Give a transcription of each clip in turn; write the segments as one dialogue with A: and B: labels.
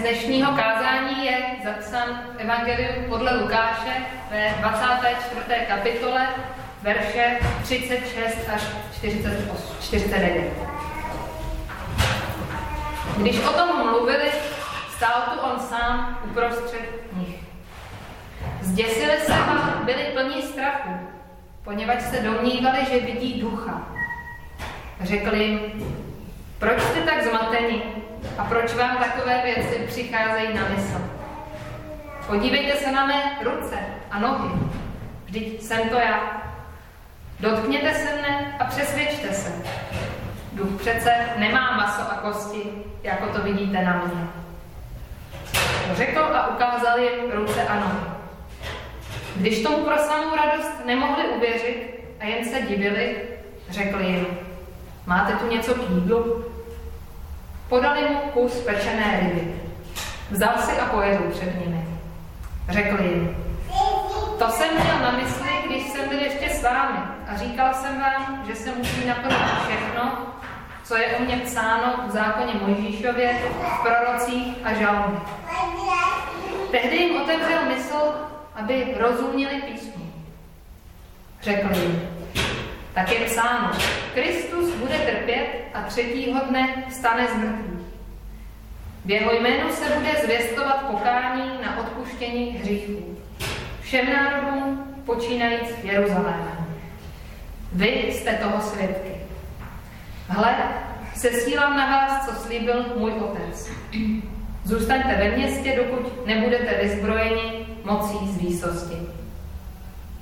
A: dnešního kázání je zapsán v Evangeliu podle Lukáše ve 24. kapitole, verše 36 až 49. Když o tom mluvili, stál tu on sám uprostřed nich. Zděsili se a byli plní strachu, poněvadž se domnívali, že vidí ducha. Řekli jim, proč jste tak zmateni a proč vám takové věci přicházejí na mysl? Podívejte se na mé ruce a nohy. Vždyť jsem to já. Dotkněte se mne a přesvědčte se. Duch přece nemá maso a kosti, jako to vidíte na mě. Řekl a ukázal jim ruce a nohy. Když tomu pro samou radost nemohli uvěřit a jen se divili, řekli jim, máte tu něco k jídlu? Podali mu kus pečené ryby. Vzal si a pojedl před nimi. Řekl jim, to jsem měl na mysli, když jsem byl ještě s vámi a říkal jsem vám, že se musí naplnit všechno, co je o mě psáno v zákoně Mojžíšově, v prorocích a žalmech. Tehdy jim otevřel mysl, aby rozuměli písmu. Řekl jim, tak je psáno, Kristus bude trpět a třetího dne stane z mrtvých. V jeho jménu se bude zvěstovat pokání na odpuštění hříchů. Všem národům počínajíc Jeruzalémem. Vy jste toho svědky. Hle, sesílám na vás, co slíbil můj otec. Zůstaňte ve městě, dokud nebudete vyzbrojeni mocí z výsosti.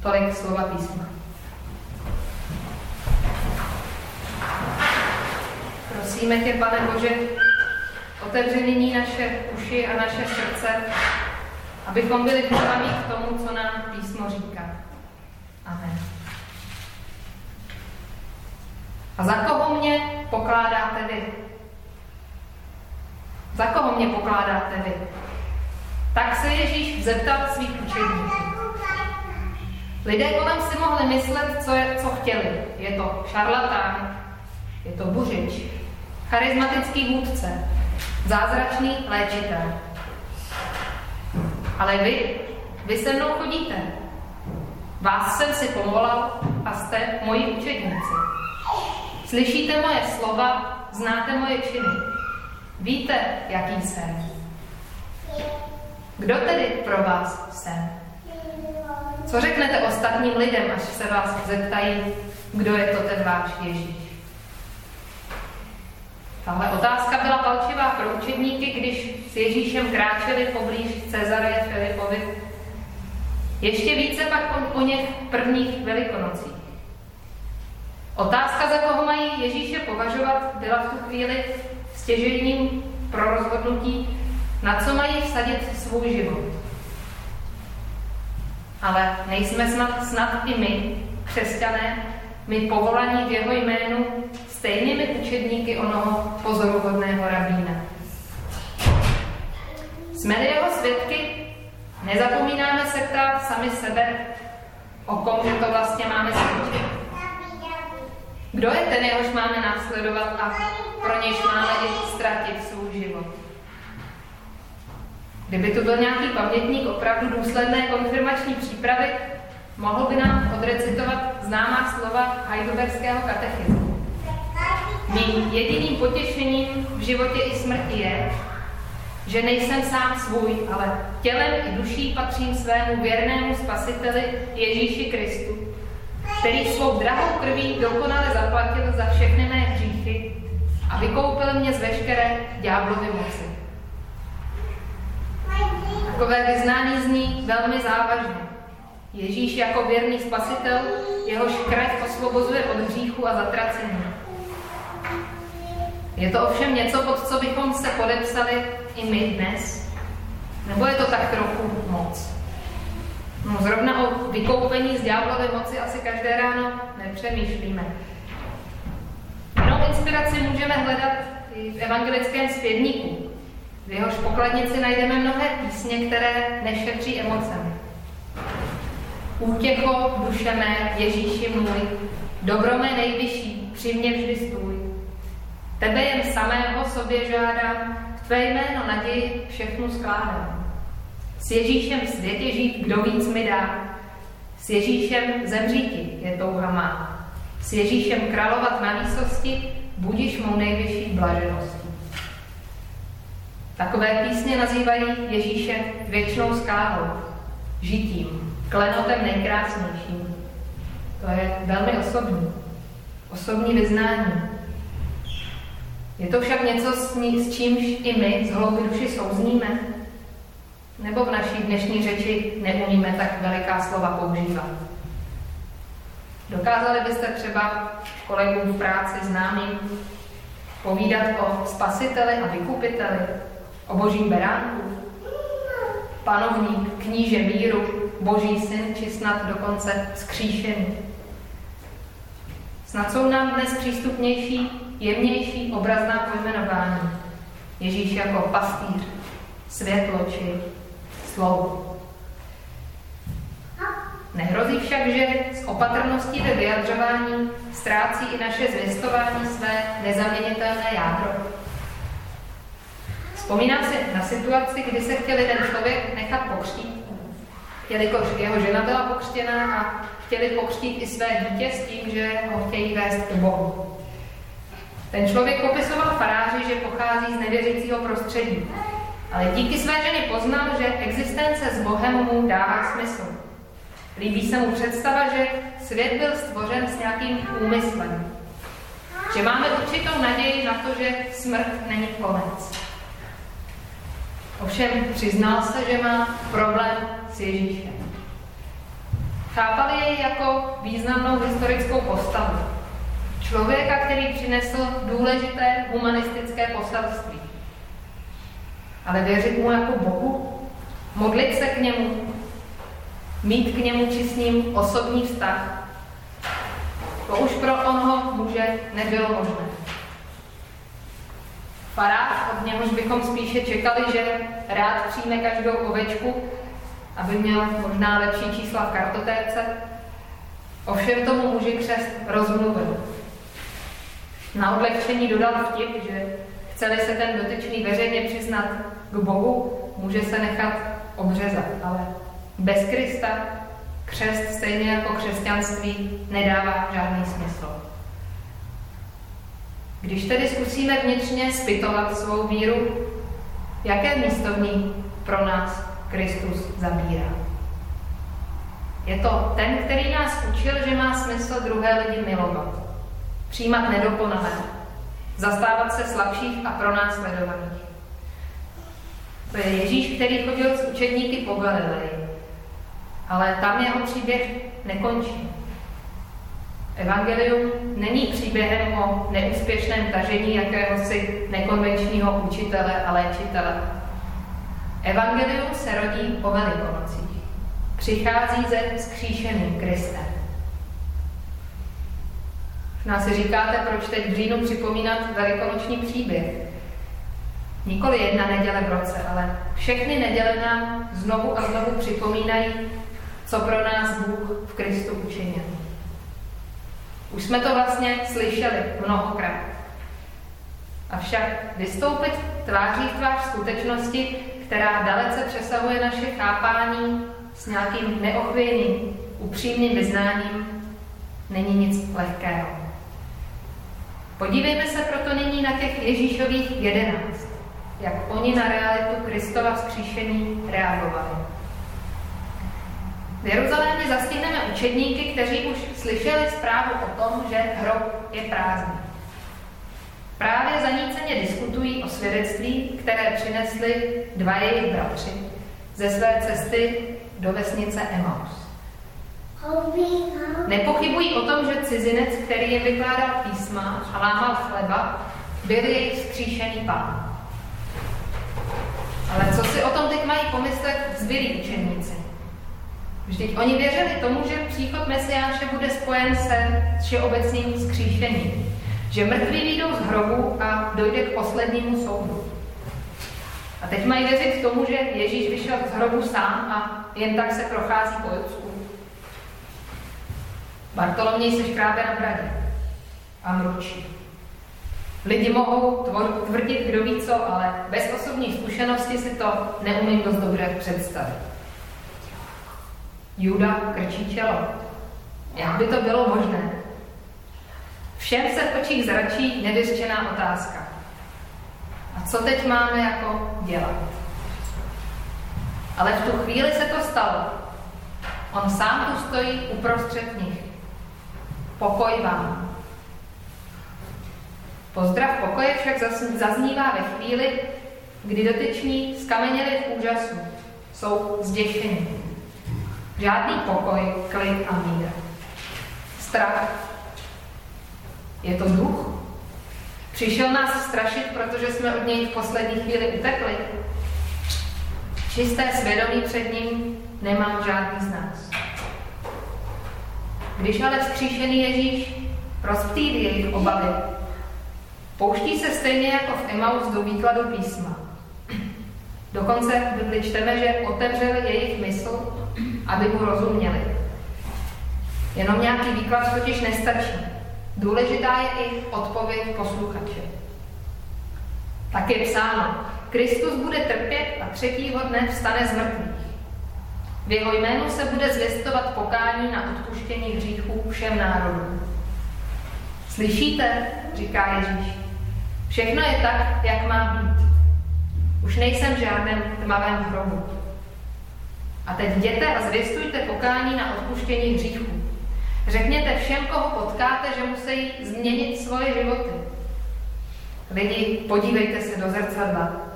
A: Tolik slova písma. Prosíme tě, pane Bože, otevři nyní naše uši a naše srdce, abychom byli vnímaví k tomu, co nám písmo říká. Amen. A za koho mě pokládáte vy? Za koho mě pokládáte vy? Tak se Ježíš zeptal svých učedníků. Lidé kolem si mohli myslet, co, je, co chtěli. Je to šarlatán, je to buřič, charismatický vůdce, zázračný léčitel. Ale vy, vy se mnou chodíte. Vás jsem si povolal a jste moji učedníci. Slyšíte moje slova, znáte moje činy. Víte, jaký jsem. Kdo tedy pro vás jsem? Co řeknete ostatním lidem, až se vás zeptají, kdo je to ten váš Ježíš? Tahle otázka byla palčivá pro učedníky, když s Ježíšem kráčeli poblíž Cezareje Filipovi. Ještě více pak po něch prvních velikonocích. Otázka, za koho mají Ježíše považovat, byla v tu chvíli stěžejním pro rozhodnutí, na co mají vsadit svůj život. Ale nejsme snad, snad i my, křesťané, my povolaní v jeho jménu stejnými učedníky onoho pozoruhodného rabína. jsme jeho svědky, nezapomínáme se ptát sami sebe, o kom to vlastně máme svědčit. Kdo je ten, jehož máme následovat a pro nějž máme i ztratit svůj život? Kdyby tu byl nějaký pamětník opravdu důsledné konfirmační přípravy, mohl by nám odrecitovat známá slova Heidelberského katechismu. Mým jediným potěšením v životě i smrti je, že nejsem sám svůj, ale tělem i duší patřím svému věrnému spasiteli Ježíši Kristu, který svou drahou krví dokonale zaplatil za všechny mé hříchy a vykoupil mě z veškeré ďáblovy moci. Takové vyznání zní velmi závažně. Ježíš jako věrný spasitel, jehož krev osvobozuje od hříchu a zatracení. Je to ovšem něco, pod co bychom se podepsali i my dnes? Nebo je to tak trochu moc? No, zrovna o vykoupení z ďáblovy moci asi každé ráno nepřemýšlíme. Jinou inspiraci můžeme hledat i v evangelickém zpěvníku. V jehož pokladnici najdeme mnohé písně, které nešetří emocemi. Útěcho, duše mé, Ježíši můj, dobro mé nejvyšší, při mě vždy stůj. Tebe jen samého sobě žádám, v tvé jméno naději všechnu skládám. S Ježíšem v světě žít, kdo víc mi dá. S Ježíšem zemříti je touha má. S Ježíšem královat na výsosti, budíš mou nejvyšší blažeností. Takové písně nazývají Ježíše věčnou skálou, žitím, klenotem nejkrásnějším. To je velmi osobní, osobní vyznání. Je to však něco, s, ní, s čímž i my z hlouby duši souzníme? Nebo v naší dnešní řeči neumíme tak veliká slova používat? Dokázali byste třeba kolegům v práci známým povídat o spasiteli a vykupiteli, o božím beránku, panovník, kníže míru, boží syn, či snad dokonce skříšený. Snad jsou nám dnes přístupnější, jemnější obrazná pojmenování. Ježíš jako pastýř, světlo či slovo. Nehrozí však, že s opatrností ve vyjadřování ztrácí i naše zvěstování své nezaměnitelné jádro. Vzpomínám si na situaci, kdy se chtěl jeden člověk nechat pokřtít, jelikož jeho žena byla pokřtěná a chtěli pokřtít i své dítě s tím, že ho chtějí vést k Bohu. Ten člověk popisoval faráři, že pochází z nevěřícího prostředí, ale díky své ženě poznal, že existence s Bohem mu dává smysl. Líbí se mu představa, že svět byl stvořen s nějakým úmyslem. Že máme určitou naději na to, že smrt není konec. Ovšem přiznal se, že má problém s Ježíšem. Chápali jej jako významnou historickou postavu. Člověka, který přinesl důležité humanistické poselství. Ale věřit mu jako Bohu? Modlit se k němu? Mít k němu či s ním osobní vztah? To už pro onho muže nebylo možné. Farář, od něhož bychom spíše čekali, že rád přijme každou ovečku, aby měl možná lepší čísla v kartotéce. Ovšem tomu muži křest rozmluvil. Na odlehčení dodal vtip, že chceli se ten dotyčný veřejně přiznat k Bohu, může se nechat obřezat, ale bez Krista křest stejně jako křesťanství nedává žádný smysl. Když tedy zkusíme vnitřně zpytovat svou víru, jaké místo v ní pro nás Kristus zabírá? Je to ten, který nás učil, že má smysl druhé lidi milovat, přijímat nedokonalé, zastávat se slabších a pronásledovaných. To je Ježíš, který chodil s učedníky po Galileji, ale tam jeho příběh nekončí. Evangelium není příběhem o neúspěšném tažení jakéhosi nekonvenčního učitele a léčitele. Evangelium se rodí po velikonocích. Přichází ze skříšeným Kristem. Možná si říkáte, proč teď v říjnu připomínat velikonoční příběh. Nikoli jedna neděle v roce, ale všechny neděle nám znovu a znovu připomínají, co pro nás Bůh v Kristu učinil. Už jsme to vlastně slyšeli mnohokrát. Avšak vystoupit tváří v tvář skutečnosti, která dalece přesahuje naše chápání s nějakým neochvějným, upřímným vyznáním, není nic lehkého. Podívejme se proto nyní na těch Ježíšových jedenáct, jak oni na realitu Kristova vzkříšení reagovali. V Jeruzalémě zastihneme učedníky, kteří už slyšeli zprávu o tom, že hrob je prázdný. Právě zaníceně diskutují o svědectví, které přinesli dva jejich bratři ze své cesty do vesnice Emaus. Nepochybují o tom, že cizinec, který je vykládal písma a lámal chleba, byl jejich skříšený pán. Ale co si o tom teď mají pomyslet zbylí učeníci? Vždyť oni věřili tomu, že příchod Mesiáše bude spojen se všeobecným skříšením, že mrtví výjdou z hrobu a dojde k poslednímu soudu. A teď mají věřit tomu, že Ježíš vyšel z hrobu sám a jen tak se prochází po Judsku. Bartoloměj se škrábe na bradě a mručí. Lidi mohou tvrdit, kdo ví co, ale bez osobní zkušenosti si to neumím dost dobře představit. Juda krčí čelo. Jak by to bylo možné? Všem se v očích zračí nevyřčená otázka. A co teď máme jako dělat? Ale v tu chvíli se to stalo. On sám tu stojí uprostřed nich. Pokoj vám. Pozdrav pokoje však zaznívá ve chvíli, kdy dotyční skameněli v úžasu. Jsou zděšení. Žádný pokoj, klid a mír. Strach. Je to duch? Přišel nás strašit, protože jsme od něj v poslední chvíli utekli. Čisté svědomí před ním nemá žádný z nás. Když ale vzkříšený Ježíš rozptýlí jejich obavy, pouští se stejně jako v Emaus do výkladu písma. Dokonce v Bibli čteme, že otevřel jejich mysl, aby mu rozuměli. Jenom nějaký výklad totiž nestačí. Důležitá je i odpověď posluchače. Tak je psáno, Kristus bude trpět a třetího dne vstane z mrtvých. V jeho jménu se bude zvěstovat pokání na odpuštění hříchů všem národům. Slyšíte, říká Ježíš, všechno je tak, jak má být. Už nejsem v žádném tmavém hrobu. A teď jděte a zvěstujte pokání na odpuštění hříchů. Řekněte všem, koho potkáte, že musí změnit svoje životy. Lidi, podívejte se do zrcadla.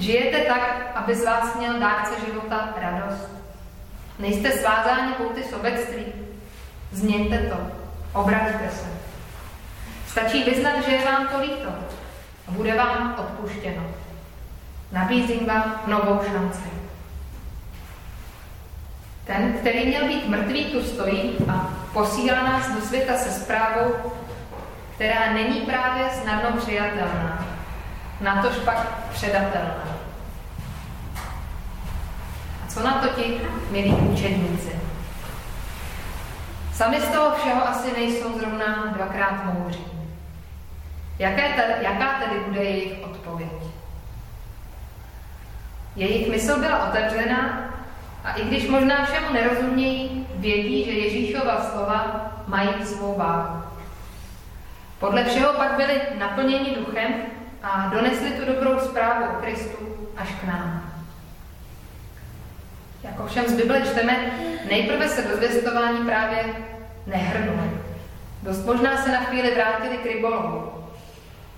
A: Žijete tak, aby z vás měl dárce života radost. Nejste svázáni pouty sobectví. Změňte to. Obraťte se. Stačí vyznat, že je vám to líto a bude vám odpuštěno. Nabízím vám novou šanci. Ten, který měl být mrtvý, tu stojí a posílá nás do světa se zprávou, která není právě snadno přijatelná, natož pak předatelná. Co na to ti, milí učedníci? Sami z toho všeho asi nejsou zrovna dvakrát moudří. Jaké te, jaká tedy bude jejich odpověď? Jejich mysl byla otevřena a i když možná všemu nerozumějí, vědí, že Ježíšova slova mají svou váhu. Podle všeho pak byli naplněni duchem a donesli tu dobrou zprávu o Kristu až k nám. Jako všem z Bible čteme, nejprve se do zvěstování právě nehrnuli. Dost možná se na chvíli vrátili k rybolovu.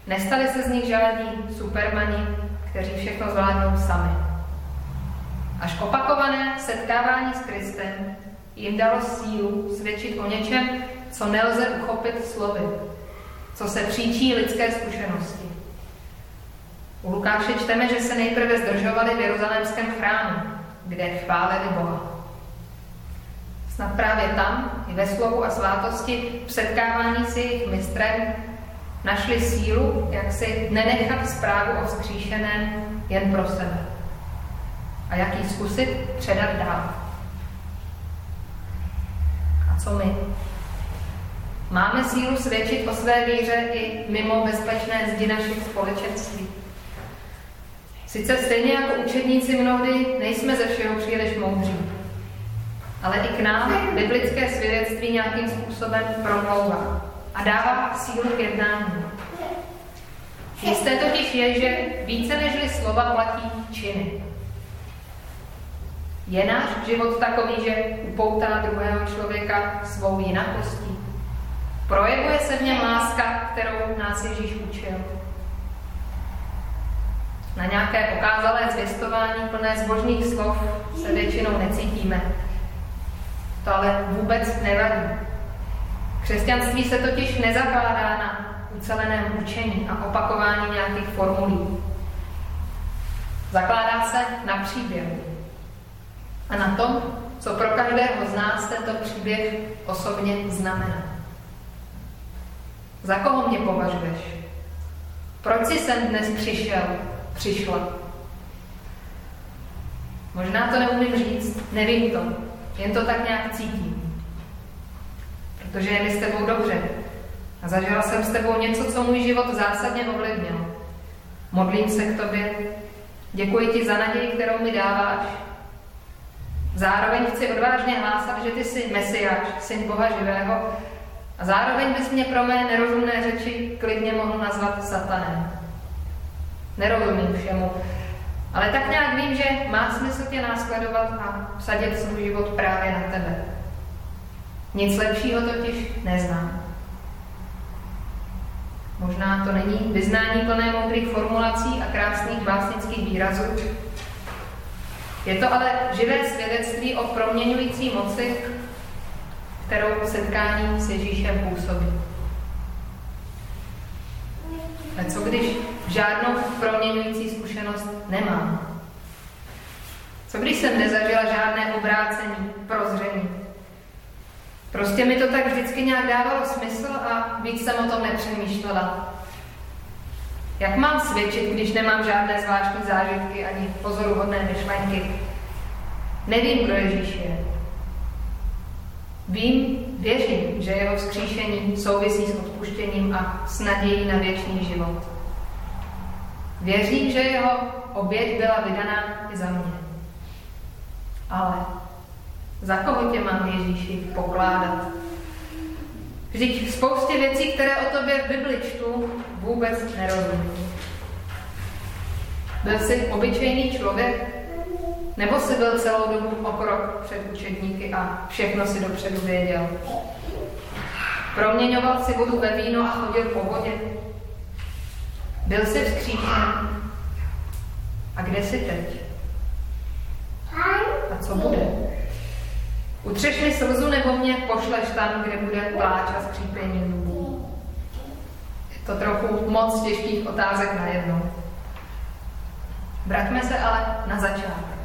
A: Nestali se z nich žádní supermani, kteří všechno zvládnou sami. Až opakované setkávání s Kristem jim dalo sílu svědčit o něčem, co nelze uchopit slovy, co se příčí lidské zkušenosti. U Lukáše čteme, že se nejprve zdržovali v jeruzalémském chrámu, kde chválili Boha. Snad právě tam, i ve slovu a svátosti, v setkávání s jejich mistrem, našli sílu, jak si nenechat zprávu o vzkříšeném jen pro sebe a jak ji zkusit předat dál. A co my? Máme sílu svědčit o své víře i mimo bezpečné zdi našich společenství. Sice stejně jako učedníci mnohdy nejsme ze všeho příliš moudří, ale i k nám biblické svědectví nějakým způsobem promlouvá a dává sílu k jednání. Jisté totiž je, že více než slova platí činy. Je náš život takový, že upoutá druhého člověka svou jinakostí? Projevuje se v něm láska, kterou nás Ježíš učil? Na nějaké pokázalé zvěstování plné zbožných slov se většinou necítíme. To ale vůbec nevadí. Křesťanství se totiž nezakládá na uceleném učení a opakování nějakých formulí. Zakládá se na příběhu a na tom, co pro každého z nás tento příběh osobně znamená. Za koho mě považuješ? Proč jsi sem dnes přišel, přišla? Možná to neumím říct, nevím to, jen to tak nějak cítím. Protože je mi s tebou dobře A zažila jsem s tebou něco, co můj život zásadně ovlivnilo. Modlím se k tobě, děkuji ti za naději, kterou mi dáváš. Zároveň chci odvážně hlásat, že ty jsi Mesiáš, syn Boha živého, a zároveň bys mě pro mé nerozumné řeči klidně mohl nazvat satanem. Nerozumím všemu, ale tak nějak vím, že má smysl tě následovat a vsadit svůj život právě na tebe. Nic lepšího totiž neznám. Možná to není vyznání plné moudrých formulací a krásných básnických výrazů. Je to ale živé svědectví o proměňující moci, kterou setkání s Ježíšem působí. A co když žádnou proměňující zkušenost nemám? Co když jsem nezažila žádné obrácení, prozření? Prostě mi to tak vždycky nějak dávalo smysl a víc jsem o tom nepřemýšlela. Jak mám svědčit, když nemám žádné zvláštní zážitky ani pozoruhodné myšlenky? Nevím, kdo Ježíš je. Vím, věřím, že jeho vzkříšení souvisí s odpuštěním a s nadějí na věčný život. Věřím, že jeho oběť byla vydaná i za mě. Ale za koho tě mám Ježíši pokládat? Vždyť spoustě věcí, které o tobě v Bibli čtu, vůbec nerozumím. Byl jsi obyčejný člověk, nebo jsi byl celou dobu o krok před učedníky a všechno si dopředu věděl? Proměňoval si vodu ve víno a chodil po vodě? Byl jsi vzkříšen? A kde jsi teď? A co bude? Utřeš mi slzu nebo mě pošleš tam, kde bude pláč a skřípění zubů? Je to trochu moc těžkých otázek najednou. Vraťme se ale na začátek.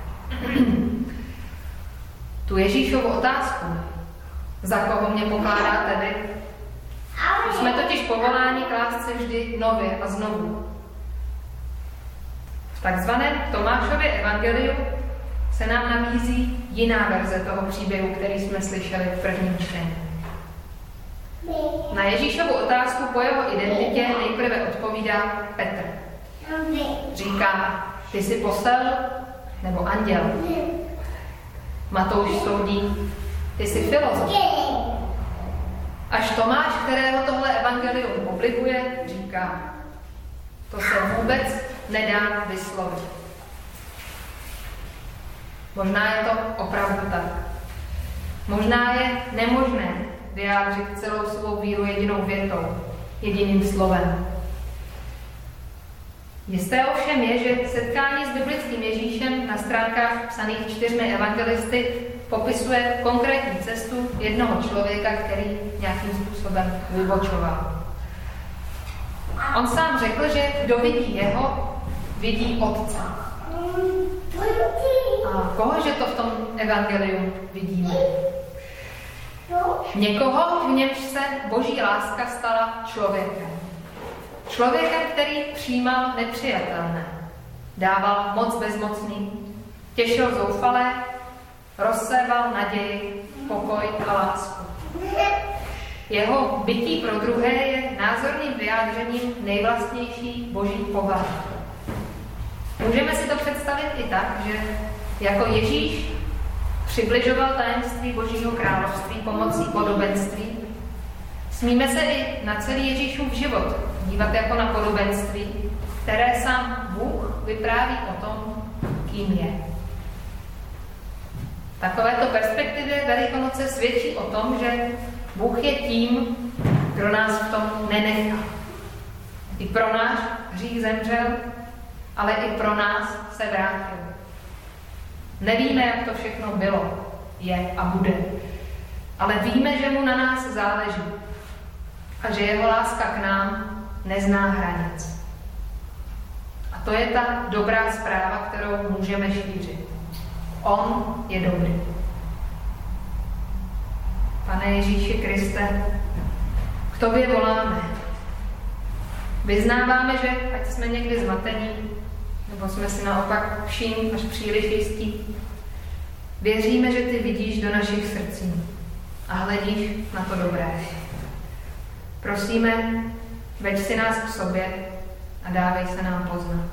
A: Tu Ježíšovu otázku, za koho mě pokládáte vy, jsme totiž povoláni klást se vždy nově a znovu. V takzvaném Tomášově evangeliu se nám nabízí jiná verze toho příběhu, který jsme slyšeli v prvním čtení. Na Ježíšovu otázku po jeho identitě nejprve odpovídá Petr. Říká, ty jsi posel nebo anděl. Matouš soudí, ty jsi filozof. Až Tomáš, kterého tohle evangelium publikuje, říká, to se vůbec nedá vyslovit. Možná je to opravdu tak. Možná je nemožné vyjádřit celou svou víru jedinou větou, jediným slovem. Jisté ovšem je, že setkání s biblickým Ježíšem na stránkách psaných čtyřmi evangelisty popisuje konkrétní cestu jednoho člověka, který nějakým způsobem vybočoval. On sám řekl, že kdo vidí jeho, vidí Otce. A kohože to v tom evangeliu vidíme? Někoho, v němž se boží láska stala člověkem. Člověkem, který přijímal nepřijatelné, dával moc bezmocný, těšil zoufalé, rozséval naději, pokoj a lásku. Jeho bytí pro druhé je názorným vyjádřením nejvlastnější boží povahy. Můžeme si to představit i tak, že jako Ježíš přibližoval tajemství Božího království pomocí podobenství, smíme se i na celý Ježíšův život dívat jako na podobenství, které sám Bůh vypráví o tom, kým je. Takovéto perspektivě Velikonoce svědčí o tom, že Bůh je tím, kdo nás v tom nenechá. I pro náš hřích zemřel, ale i pro nás se vrátil. Nevíme, jak to všechno bylo, je a bude. Ale víme, že mu na nás záleží a že jeho láska k nám nezná hranic. A to je ta dobrá zpráva, kterou můžeme šířit. On je dobrý. Pane Ježíši Kriste, k tobě voláme. Vyznáváme, že ať jsme někdy zmatení, nebo jsme si naopak vším až příliš jistí, věříme, že ty vidíš do našich srdcí a hledíš na to dobré. Prosíme, veď si nás k sobě a dávej se nám poznat.